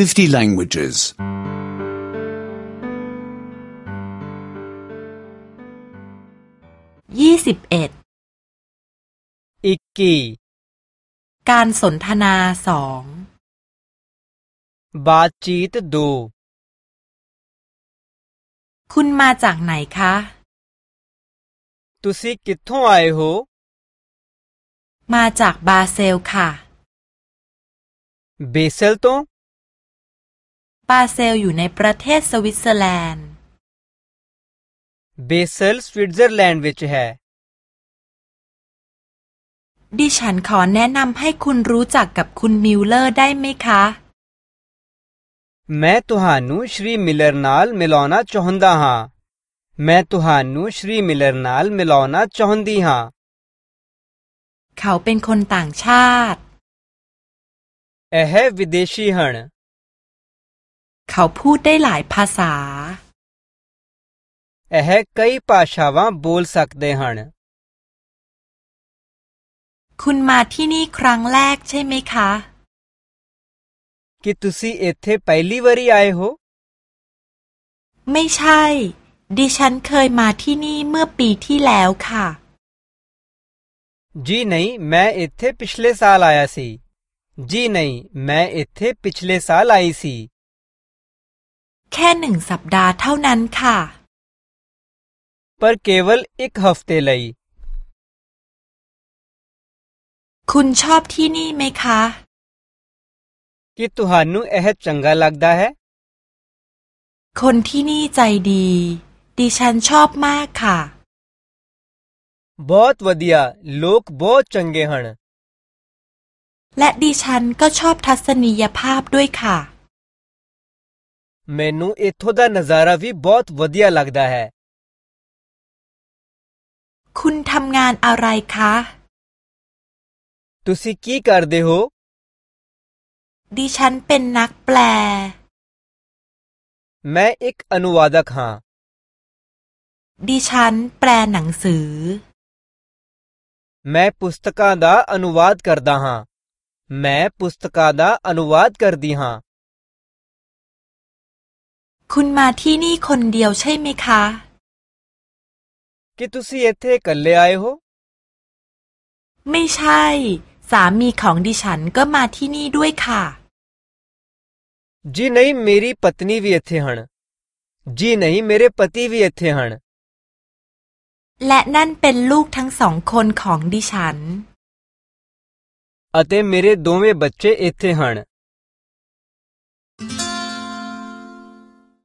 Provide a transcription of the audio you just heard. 50 languages. 21อิกกีการสนทนาสองบาจีตดูคุณมาจากไหนคะตุสิกิทงไอโฮมาจากบาเซลค่ะเบเซลตงปาเซลอยู่ในประเทศสวิตเซอร์แลนด์บาเซลสวิตเซอร์แลนด์วิชเฮดิฉันขอแนะนำให้คุณรู้จักกับคุณมิลเลอร์ได้ไหมคะแม่ตุฮานูชรีมิลเลอร์นัลมิลอนาชันดาฮะแม่ตุฮานูชรีมิลเลอร์นัลมิลอนาชันดีฮะเขาเป็นคนต่างชาติเอเฮวิเดชีฮันเขาพูดได้หลายภาษาเ ਇ ้ ਕ ภาษาว่าบูลสักเดੇันคุณมาที่นี่ครั้งแรกใช่ไหมคะคิ ਤ ุ ਸ ੀਂ ਇੱਥੇ ไปลีว ਵਾਰੀ ਆਏ ਹ ไม่ใช่ ดิฉันเคยมาที่นี่เมื่อปีที่แล้วค่ะจีไ ਹ ੀਂ่ੈਂ ਇੱਥੇ ਪਿਛਲੇ ਸ า ਲ า ਇ ਆ ਸ ี ਜੀ ਨ ม่ਂ ਮ ่ਂ ਇੱਥੇ ਪਿਛਲੇ ਸ า ਲ ਆਈ ਸੀ ค่หนึ่งสัปดาห์เท่านั้นค่ะ पर केवल एक हफ्ते लई คุณชอบที่นี่ไหมคะดต ਤ ੁ ਹ น ਨ เอ ਇਹ ਚ ง ਗ า ਲੱਗਦਾ ਹੈ คนที่นี่ใจดี ดิฉันชอบมากค่ะบอ ਹ วดียาโลกบอ ਹ จังเกหันและดิฉันก็ชอบทัศนียภาพด้วยค่ะ ਮੈਨੂੰ ਇੱਥੋਂ ਦਾ ਨਜ਼ਾਰਾ ਵੀ ਬਹੁਤ ਵਧੀਆ ਲੱਗਦਾ ਹੈ คุณทำงานอะไรคะ ਤੁਸੀਂ ਕੀ ਕਰਦੇ ਹੋ ดิฉันเป็นนักแปล ਮੈਂ ਇੱਕ ਅਨੁਵਾਦਕ ਹਾਂ ดิฉันแปลหนังสือ ਮੈਂ ਪੁਸਤਕਾਂ ਦਾ ਅਨੁਵਾਦ ਕਰਦਾ ਹਾਂ ਮੈਂ ਪੁਸਤਕਾਂ ਦਾ ਅਨੁਵਾਦ ਕਰਦੀ ਹਾਂ คุณมาที่นี่คนเดียวใช่ไหมคะคิดุสีเอเธกันเลยไอโฮไม่ใช่ สามีของดิฉันก็มาที่นี่ด้วยค่ะจีไม่เมรีพัตนีวิเอเธอฮันจีไม่เมเรปตีวิเอเธอฮันและนั่นเป็นลูกทั้งสองคนของดิฉันอเตเมเรดโดเมบัตเชเอเธอฮัน